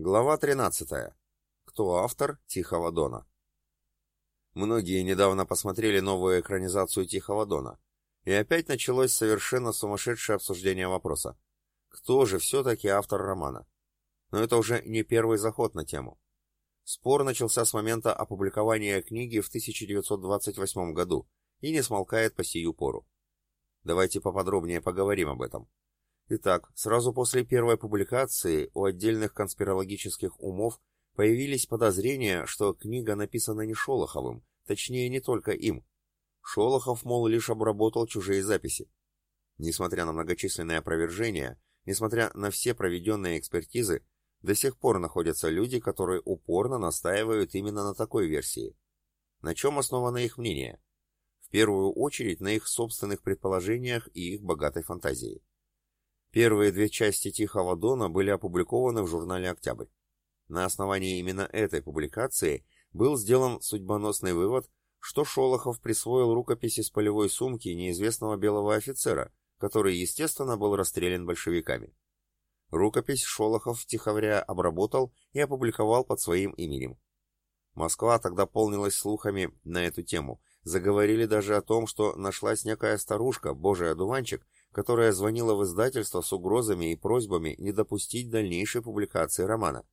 Глава 13. Кто автор Тихого Дона? Многие недавно посмотрели новую экранизацию Тихого Дона, и опять началось совершенно сумасшедшее обсуждение вопроса. Кто же все-таки автор романа? Но это уже не первый заход на тему. Спор начался с момента опубликования книги в 1928 году и не смолкает по сию пору. Давайте поподробнее поговорим об этом. Итак, сразу после первой публикации у отдельных конспирологических умов появились подозрения, что книга написана не Шолоховым, точнее не только им. Шолохов, мол, лишь обработал чужие записи. Несмотря на многочисленные опровержения, несмотря на все проведенные экспертизы, до сих пор находятся люди, которые упорно настаивают именно на такой версии. На чем основано их мнение? В первую очередь на их собственных предположениях и их богатой фантазии. Первые две части «Тихого дона» были опубликованы в журнале «Октябрь». На основании именно этой публикации был сделан судьбоносный вывод, что Шолохов присвоил рукопись из полевой сумки неизвестного белого офицера, который, естественно, был расстрелян большевиками. Рукопись Шолохов втиховря обработал и опубликовал под своим именем. Москва тогда полнилась слухами на эту тему. Заговорили даже о том, что нашлась некая старушка, божий одуванчик, которая звонила в издательство с угрозами и просьбами не допустить дальнейшей публикации романа.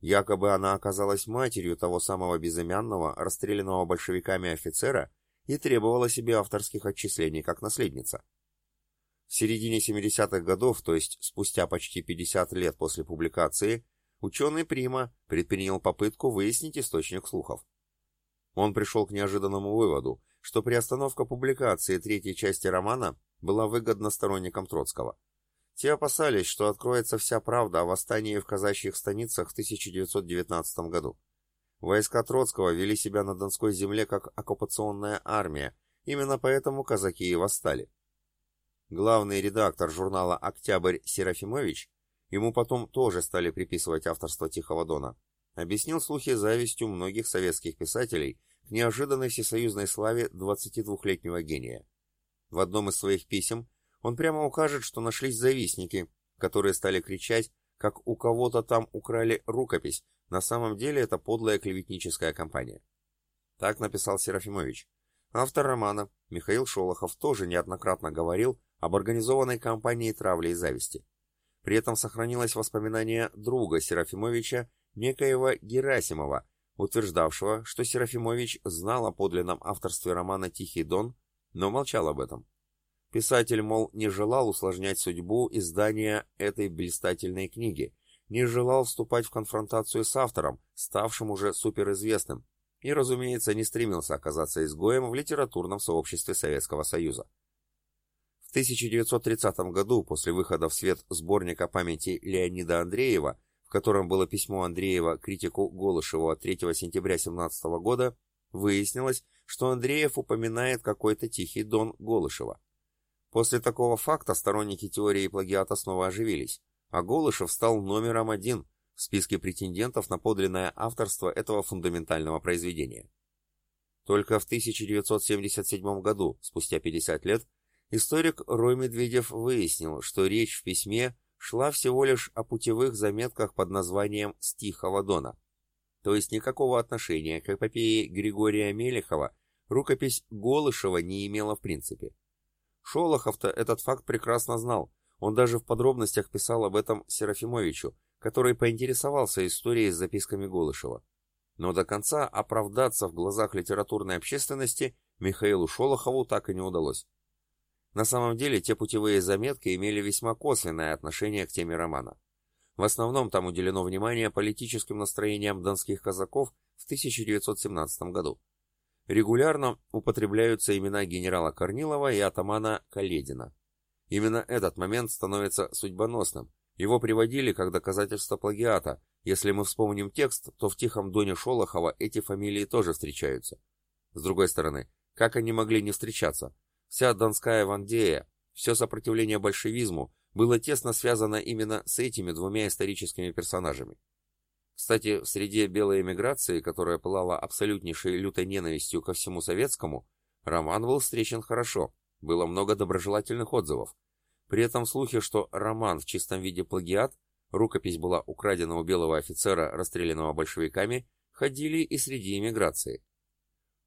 Якобы она оказалась матерью того самого безымянного, расстрелянного большевиками офицера и требовала себе авторских отчислений как наследница. В середине 70-х годов, то есть спустя почти 50 лет после публикации, ученый Прима предпринял попытку выяснить источник слухов. Он пришел к неожиданному выводу, что приостановка публикации третьей части романа была выгодна сторонникам Троцкого. Те опасались, что откроется вся правда о восстании в казачьих станицах в 1919 году. Войска Троцкого вели себя на Донской земле как оккупационная армия, именно поэтому казаки и восстали. Главный редактор журнала «Октябрь» Серафимович, ему потом тоже стали приписывать авторство Тихого Дона, объяснил слухи завистью многих советских писателей к неожиданной всесоюзной славе 22-летнего гения. В одном из своих писем он прямо укажет, что нашлись завистники, которые стали кричать, как у кого-то там украли рукопись, на самом деле это подлая клеветническая кампания. Так написал Серафимович. Автор романа, Михаил Шолохов, тоже неоднократно говорил об организованной кампании травли и зависти. При этом сохранилось воспоминание друга Серафимовича, некоего Герасимова, утверждавшего, что Серафимович знал о подлинном авторстве романа «Тихий дон» но молчал об этом. Писатель, мол, не желал усложнять судьбу издания этой блистательной книги, не желал вступать в конфронтацию с автором, ставшим уже суперизвестным, и, разумеется, не стремился оказаться изгоем в литературном сообществе Советского Союза. В 1930 году, после выхода в свет сборника памяти Леонида Андреева, в котором было письмо Андреева критику Голышеву от 3 сентября 1917 года, выяснилось, что Андреев упоминает какой-то тихий дон Голышева. После такого факта сторонники теории плагиата снова оживились, а Голышев стал номером один в списке претендентов на подлинное авторство этого фундаментального произведения. Только в 1977 году, спустя 50 лет, историк Рой Медведев выяснил, что речь в письме шла всего лишь о путевых заметках под названием «Стихова Дона», то есть никакого отношения к эпопее Григория Мелехова рукопись Голышева не имела в принципе. Шолохов-то этот факт прекрасно знал, он даже в подробностях писал об этом Серафимовичу, который поинтересовался историей с записками Голышева. Но до конца оправдаться в глазах литературной общественности Михаилу Шолохову так и не удалось. На самом деле, те путевые заметки имели весьма косвенное отношение к теме романа. В основном там уделено внимание политическим настроениям донских казаков в 1917 году регулярно употребляются имена генерала Корнилова и атамана Каледина. Именно этот момент становится судьбоносным. Его приводили как доказательство плагиата. Если мы вспомним текст, то в Тихом Доне Шолохова эти фамилии тоже встречаются. С другой стороны, как они могли не встречаться? Вся Донская Вандея, все сопротивление большевизму было тесно связано именно с этими двумя историческими персонажами. Кстати, в среде белой эмиграции, которая пылала абсолютнейшей лютой ненавистью ко всему советскому, роман был встречен хорошо, было много доброжелательных отзывов. При этом слухи, что роман в чистом виде плагиат, рукопись была украдена у белого офицера, расстрелянного большевиками, ходили и среди эмиграции.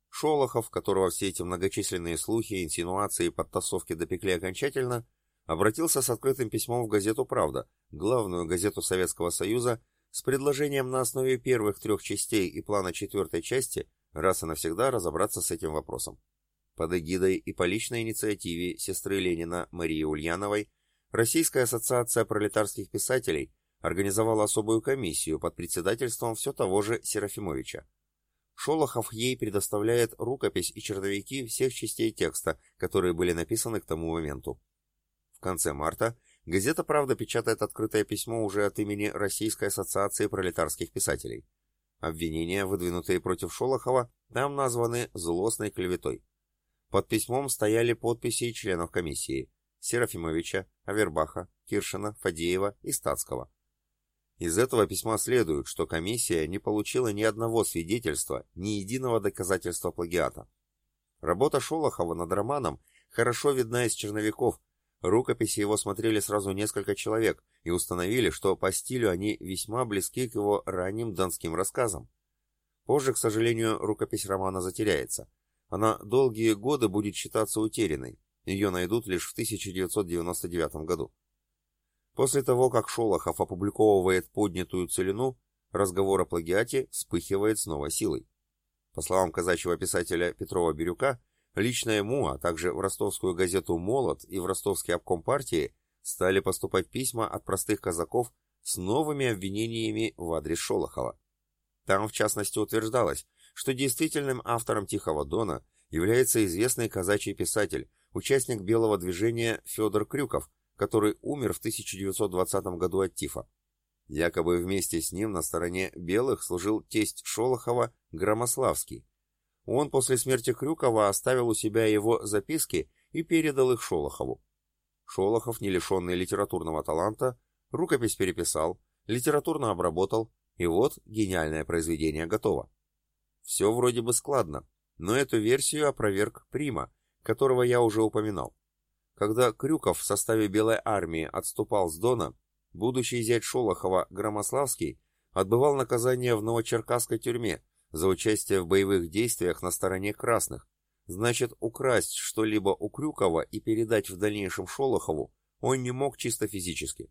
Шолохов, которого все эти многочисленные слухи, инсинуации и подтасовки допекли окончательно, обратился с открытым письмом в газету «Правда», главную газету Советского Союза, с предложением на основе первых трех частей и плана четвертой части раз и навсегда разобраться с этим вопросом. Под эгидой и по личной инициативе сестры Ленина Марии Ульяновой Российская ассоциация пролетарских писателей организовала особую комиссию под председательством все того же Серафимовича. Шолохов ей предоставляет рукопись и черновики всех частей текста, которые были написаны к тому моменту. В конце марта газета «Правда» печатает открытое письмо уже от имени Российской ассоциации пролетарских писателей. Обвинения, выдвинутые против Шолохова, там названы злостной клеветой. Под письмом стояли подписи членов комиссии Серафимовича, Авербаха, Киршина, Фадеева и Стацкого. Из этого письма следует, что комиссия не получила ни одного свидетельства, ни единого доказательства плагиата. Работа Шолохова над романом хорошо видна из черновиков. Рукописи его смотрели сразу несколько человек и установили, что по стилю они весьма близки к его ранним донским рассказам. Позже, к сожалению, рукопись романа затеряется. Она долгие годы будет считаться утерянной. Ее найдут лишь в 1999 году. После того, как Шолохов опубликовывает поднятую целину, разговор о плагиате вспыхивает с новой силой. По словам казачьего писателя Петрова Бирюка, лично ему, а также в ростовскую газету «Молот» и в ростовский обком партии стали поступать письма от простых казаков с новыми обвинениями в адрес Шолохова. Там, в частности, утверждалось, что действительным автором «Тихого дона» является известный казачий писатель, участник белого движения Федор Крюков – который умер в 1920 году от тифа. Якобы вместе с ним на стороне белых служил тесть Шолохова Громославский. Он после смерти Крюкова оставил у себя его записки и передал их Шолохову. Шолохов, не лишенный литературного таланта, рукопись переписал, литературно обработал, и вот гениальное произведение готово. Все вроде бы складно, но эту версию опроверг Прима, которого я уже упоминал. Когда Крюков в составе Белой армии отступал с Дона, будущий зять Шолохова Громославский отбывал наказание в Новочеркасской тюрьме за участие в боевых действиях на стороне красных. Значит, украсть что-либо у Крюкова и передать в дальнейшем Шолохову он не мог чисто физически.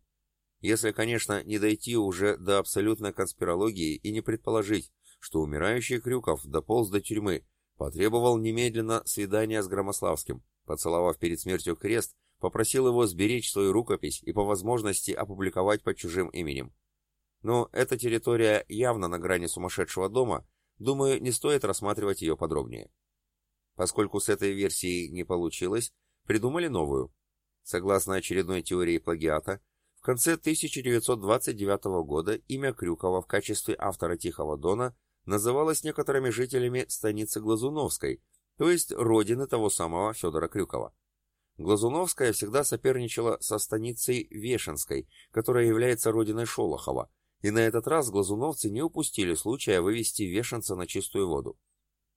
Если, конечно, не дойти уже до абсолютной конспирологии и не предположить, что умирающий Крюков дополз до тюрьмы, потребовал немедленно свидания с Громославским, Поцеловав перед смертью крест, попросил его сберечь свою рукопись и по возможности опубликовать под чужим именем. Но эта территория явно на грани сумасшедшего дома, думаю, не стоит рассматривать ее подробнее. Поскольку с этой версией не получилось, придумали новую. Согласно очередной теории плагиата, в конце 1929 года имя Крюкова в качестве автора «Тихого дона» называлось некоторыми жителями станицы Глазуновской, то есть родины того самого Федора Крюкова. Глазуновская всегда соперничала со станицей Вешенской, которая является родиной Шолохова, и на этот раз глазуновцы не упустили случая вывести Вешенца на чистую воду.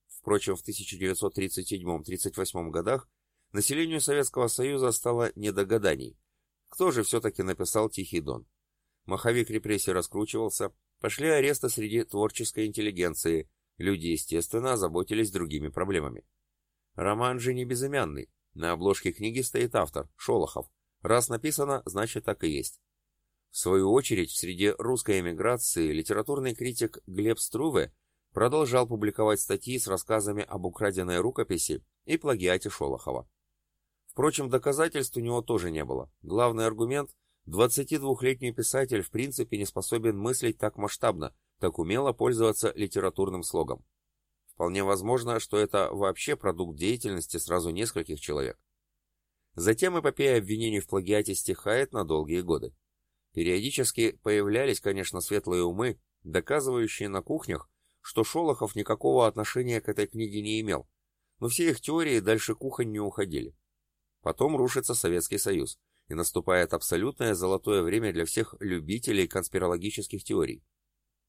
Впрочем, в 1937-38 годах населению Советского Союза стало недогаданий. Кто же все-таки написал «Тихий дон»? Маховик репрессий раскручивался, пошли аресты среди творческой интеллигенции, Люди, естественно, озаботились другими проблемами. Роман же не безымянный. На обложке книги стоит автор, Шолохов. Раз написано, значит так и есть. В свою очередь, в среде русской эмиграции литературный критик Глеб Струве продолжал публиковать статьи с рассказами об украденной рукописи и плагиате Шолохова. Впрочем, доказательств у него тоже не было. Главный аргумент – 22-летний писатель в принципе не способен мыслить так масштабно, так умело пользоваться литературным слогом. Вполне возможно, что это вообще продукт деятельности сразу нескольких человек. Затем эпопея обвинений в плагиате стихает на долгие годы. Периодически появлялись, конечно, светлые умы, доказывающие на кухнях, что Шолохов никакого отношения к этой книге не имел, но все их теории дальше кухонь не уходили. Потом рушится Советский Союз, и наступает абсолютное золотое время для всех любителей конспирологических теорий.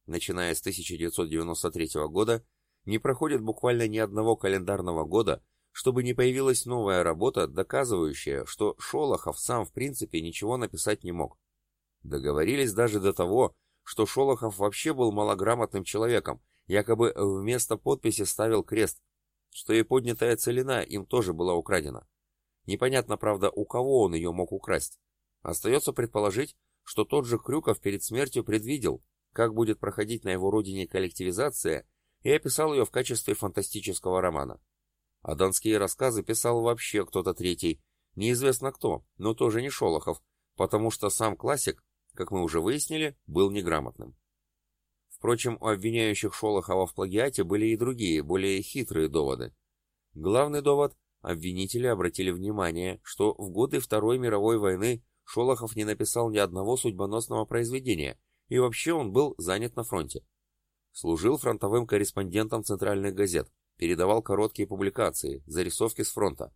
Начиная с 1993 года, не проходит буквально ни одного календарного года, чтобы не появилась новая работа, доказывающая, что Шолохов сам в принципе ничего написать не мог. Договорились даже до того, что Шолохов вообще был малограмотным человеком, якобы вместо подписи ставил крест, что и поднятая целина им тоже была украдена. Непонятно, правда, у кого он ее мог украсть. Остается предположить, что тот же Крюков перед смертью предвидел, как будет проходить на его родине коллективизация, и описал ее в качестве фантастического романа. А донские рассказы писал вообще кто-то третий, неизвестно кто, но тоже не Шолохов, потому что сам классик, как мы уже выяснили, был неграмотным. Впрочем, у обвиняющих Шолохова в плагиате были и другие, более хитрые доводы. Главный довод – обвинители обратили внимание, что в годы Второй мировой войны Шолохов не написал ни одного судьбоносного произведения, и вообще он был занят на фронте. Служил фронтовым корреспондентом центральных газет, передавал короткие публикации, зарисовки с фронта.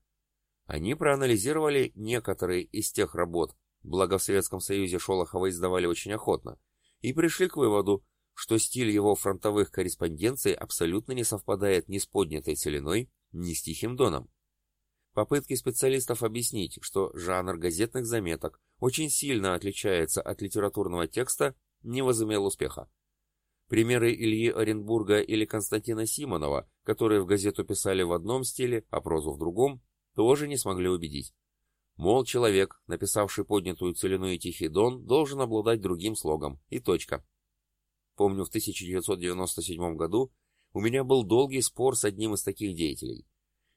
Они проанализировали некоторые из тех работ, благо в Советском Союзе Шолохова издавали очень охотно, и пришли к выводу, что стиль его фронтовых корреспонденций абсолютно не совпадает ни с поднятой целиной, ни с Тихим Доном. Попытки специалистов объяснить, что жанр газетных заметок очень сильно отличается от литературного текста, не возымел успеха. Примеры Ильи Оренбурга или Константина Симонова, которые в газету писали в одном стиле, а прозу в другом, тоже не смогли убедить. Мол, человек, написавший поднятую целину и Тихий Дон, должен обладать другим слогом. И точка. Помню, в 1997 году у меня был долгий спор с одним из таких деятелей.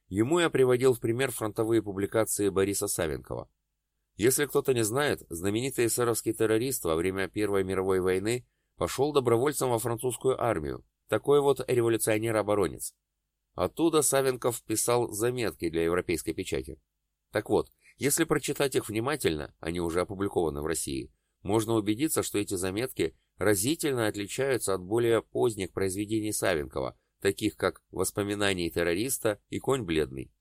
Ему я приводил в пример фронтовые публикации Бориса Савенкова. Если кто-то не знает, знаменитый эсеровский террорист во время Первой мировой войны пошел добровольцем во французскую армию, такой вот революционер-оборонец. Оттуда Савенков писал заметки для европейской печати. Так вот, если прочитать их внимательно, они уже опубликованы в России, можно убедиться, что эти заметки разительно отличаются от более поздних произведений Савенкова, таких как «Воспоминания террориста» и «Конь бледный».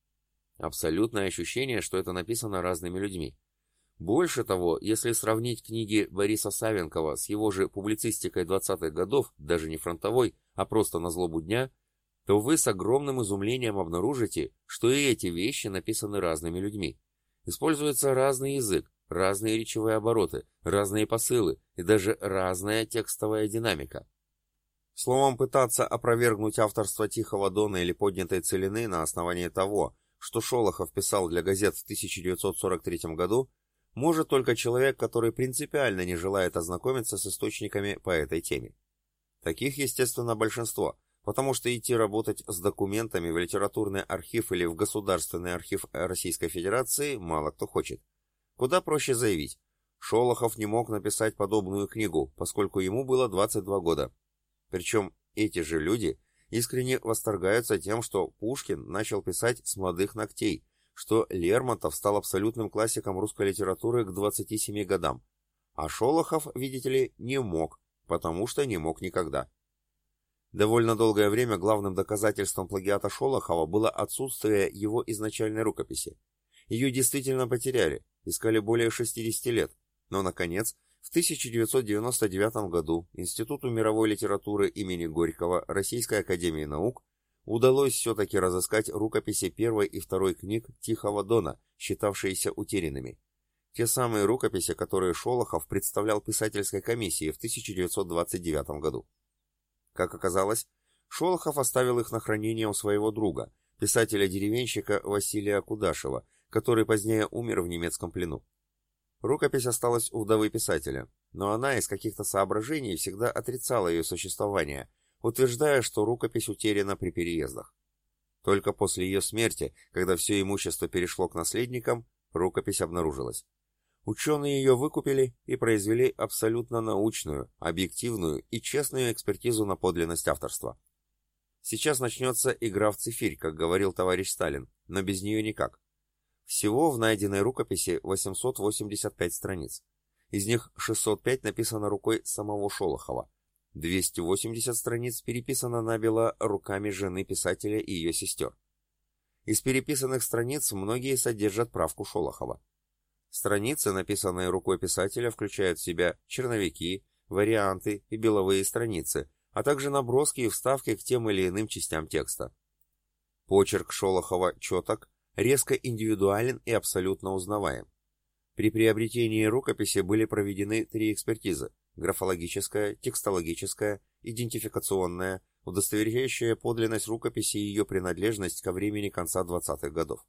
Абсолютное ощущение, что это написано разными людьми. Больше того, если сравнить книги Бориса Савенкова с его же публицистикой 20-х годов, даже не фронтовой, а просто на злобу дня, то вы с огромным изумлением обнаружите, что и эти вещи написаны разными людьми. Используется разный язык, разные речевые обороты, разные посылы и даже разная текстовая динамика. Словом, пытаться опровергнуть авторство Тихого Дона или поднятой целины на основании того, что Шолохов писал для газет в 1943 году, может только человек, который принципиально не желает ознакомиться с источниками по этой теме. Таких, естественно, большинство, потому что идти работать с документами в литературный архив или в Государственный архив Российской Федерации мало кто хочет. Куда проще заявить. Шолохов не мог написать подобную книгу, поскольку ему было 22 года. Причем эти же люди искренне восторгаются тем, что Пушкин начал писать с молодых ногтей, что Лермонтов стал абсолютным классиком русской литературы к 27 годам, а Шолохов, видите ли, не мог, потому что не мог никогда. Довольно долгое время главным доказательством плагиата Шолохова было отсутствие его изначальной рукописи. Ее действительно потеряли, искали более 60 лет, но, наконец, в 1999 году Институту мировой литературы имени Горького Российской академии наук удалось все-таки разыскать рукописи первой и второй книг Тихого Дона, считавшиеся утерянными. Те самые рукописи, которые Шолохов представлял писательской комиссии в 1929 году. Как оказалось, Шолохов оставил их на хранение у своего друга, писателя-деревенщика Василия Кудашева, который позднее умер в немецком плену. Рукопись осталась у вдовы писателя, но она из каких-то соображений всегда отрицала ее существование, утверждая, что рукопись утеряна при переездах. Только после ее смерти, когда все имущество перешло к наследникам, рукопись обнаружилась. Ученые ее выкупили и произвели абсолютно научную, объективную и честную экспертизу на подлинность авторства. Сейчас начнется игра в цифирь, как говорил товарищ Сталин, но без нее никак. Всего в найденной рукописи 885 страниц. Из них 605 написано рукой самого Шолохова. 280 страниц переписано набело руками жены писателя и ее сестер. Из переписанных страниц многие содержат правку Шолохова. Страницы, написанные рукой писателя, включают в себя черновики, варианты и беловые страницы, а также наброски и вставки к тем или иным частям текста. Почерк Шолохова четок, резко индивидуален и абсолютно узнаваем. При приобретении рукописи были проведены три экспертизы – графологическая, текстологическая, идентификационная, удостоверяющая подлинность рукописи и ее принадлежность ко времени конца 20-х годов.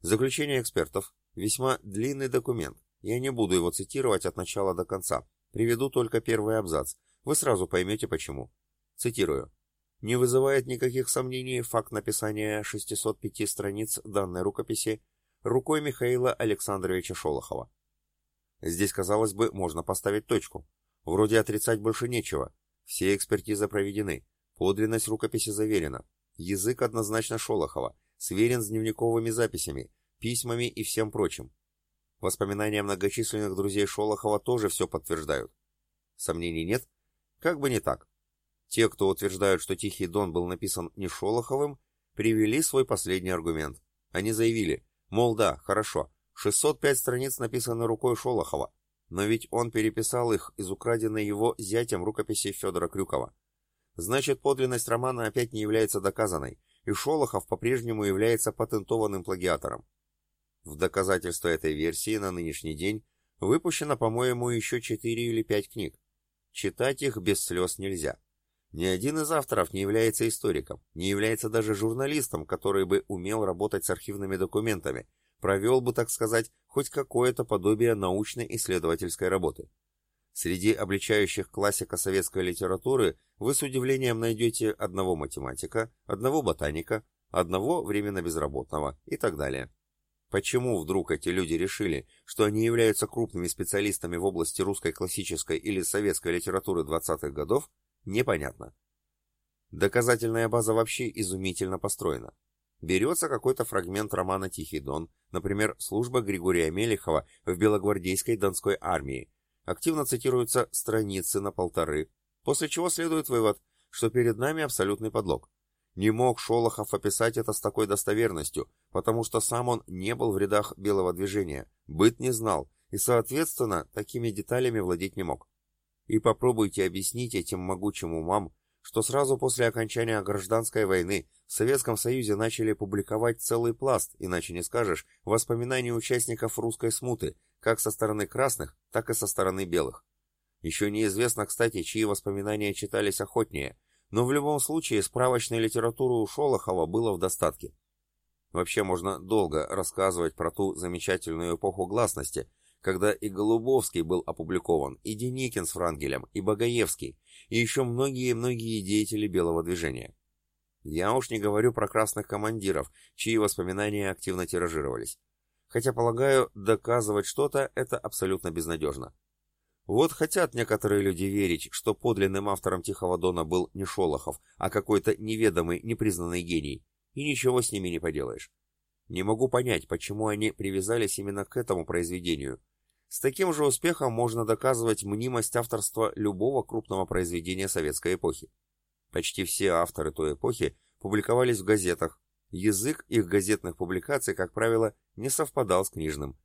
Заключение экспертов – весьма длинный документ, я не буду его цитировать от начала до конца, приведу только первый абзац, вы сразу поймете почему. Цитирую. Не вызывает никаких сомнений факт написания 605 страниц данной рукописи рукой Михаила Александровича Шолохова. Здесь, казалось бы, можно поставить точку. Вроде отрицать больше нечего. Все экспертизы проведены. Подлинность рукописи заверена. Язык однозначно Шолохова. Сверен с дневниковыми записями, письмами и всем прочим. Воспоминания многочисленных друзей Шолохова тоже все подтверждают. Сомнений нет? Как бы не так. Те, кто утверждают, что Тихий Дон был написан не Шолоховым, привели свой последний аргумент. Они заявили, Мол, да, хорошо, 605 страниц написаны рукой Шолохова, но ведь он переписал их из украденной его зятем рукописи Федора Крюкова. Значит, подлинность романа опять не является доказанной, и Шолохов по-прежнему является патентованным плагиатором. В доказательство этой версии на нынешний день выпущено, по-моему, еще 4 или 5 книг. Читать их без слез нельзя. Ни один из авторов не является историком, не является даже журналистом, который бы умел работать с архивными документами, провел бы, так сказать, хоть какое-то подобие научно-исследовательской работы. Среди обличающих классика советской литературы вы с удивлением найдете одного математика, одного ботаника, одного временно безработного и так далее. Почему вдруг эти люди решили, что они являются крупными специалистами в области русской классической или советской литературы 20-х годов, Непонятно. Доказательная база вообще изумительно построена. Берется какой-то фрагмент романа «Тихий дон», например, служба Григория Мелехова в Белогвардейской Донской армии. Активно цитируются страницы на полторы, после чего следует вывод, что перед нами абсолютный подлог. Не мог Шолохов описать это с такой достоверностью, потому что сам он не был в рядах белого движения, быт не знал и, соответственно, такими деталями владеть не мог. И попробуйте объяснить этим могучим умам, что сразу после окончания гражданской войны в Советском Союзе начали публиковать целый пласт, иначе не скажешь, воспоминаний участников русской смуты, как со стороны красных, так и со стороны белых. Еще неизвестно, кстати, чьи воспоминания читались охотнее, но в любом случае справочной литературы у Шолохова было в достатке. Вообще можно долго рассказывать про ту замечательную эпоху гласности, когда и Голубовский был опубликован, и Деникин с Франгелем, и Багаевский, и еще многие-многие деятели белого движения. Я уж не говорю про красных командиров, чьи воспоминания активно тиражировались. Хотя, полагаю, доказывать что-то – это абсолютно безнадежно. Вот хотят некоторые люди верить, что подлинным автором Тихого Дона был не Шолохов, а какой-то неведомый, непризнанный гений, и ничего с ними не поделаешь. Не могу понять, почему они привязались именно к этому произведению – с таким же успехом можно доказывать мнимость авторства любого крупного произведения советской эпохи. Почти все авторы той эпохи публиковались в газетах. Язык их газетных публикаций, как правило, не совпадал с книжным.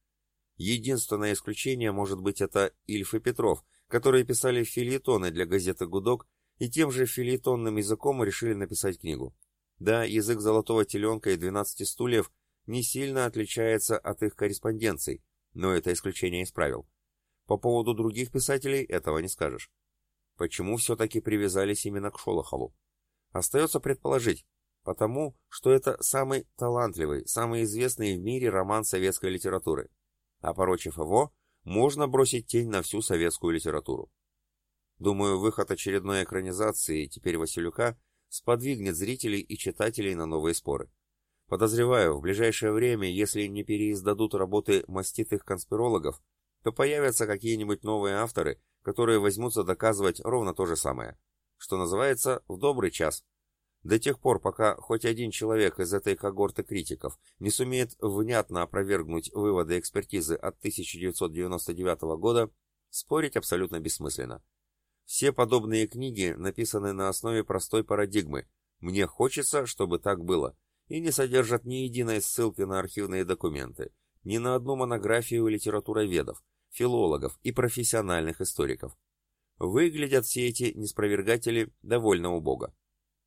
Единственное исключение может быть это Ильф и Петров, которые писали филитоны для газеты «Гудок» и тем же филитонным языком решили написать книгу. Да, язык «Золотого теленка» и «12 стульев» не сильно отличается от их корреспонденций, но это исключение из правил. По поводу других писателей этого не скажешь. Почему все-таки привязались именно к Шолохову? Остается предположить, потому что это самый талантливый, самый известный в мире роман советской литературы. А порочив его, можно бросить тень на всю советскую литературу. Думаю, выход очередной экранизации, теперь Василюка, сподвигнет зрителей и читателей на новые споры. Подозреваю, в ближайшее время, если не переиздадут работы маститых конспирологов, то появятся какие-нибудь новые авторы, которые возьмутся доказывать ровно то же самое. Что называется, в добрый час. До тех пор, пока хоть один человек из этой когорты критиков не сумеет внятно опровергнуть выводы экспертизы от 1999 года, спорить абсолютно бессмысленно. Все подобные книги написаны на основе простой парадигмы «мне хочется, чтобы так было», и не содержат ни единой ссылки на архивные документы, ни на одну монографию литературоведов, филологов и профессиональных историков. Выглядят все эти неспровергатели довольно убого.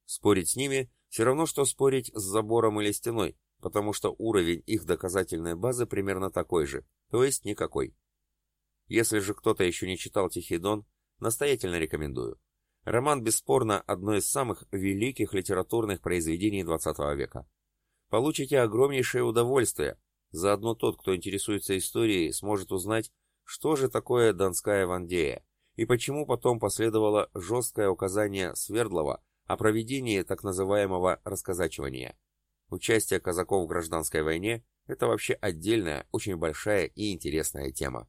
Спорить с ними все равно, что спорить с забором или стеной, потому что уровень их доказательной базы примерно такой же, то есть никакой. Если же кто-то еще не читал «Тихий дон», настоятельно рекомендую. Роман бесспорно одно из самых великих литературных произведений XX века. Получите огромнейшее удовольствие. Заодно тот, кто интересуется историей, сможет узнать, что же такое Донская Вандея, и почему потом последовало жесткое указание Свердлова о проведении так называемого расказачивания. Участие казаков в гражданской войне – это вообще отдельная, очень большая и интересная тема.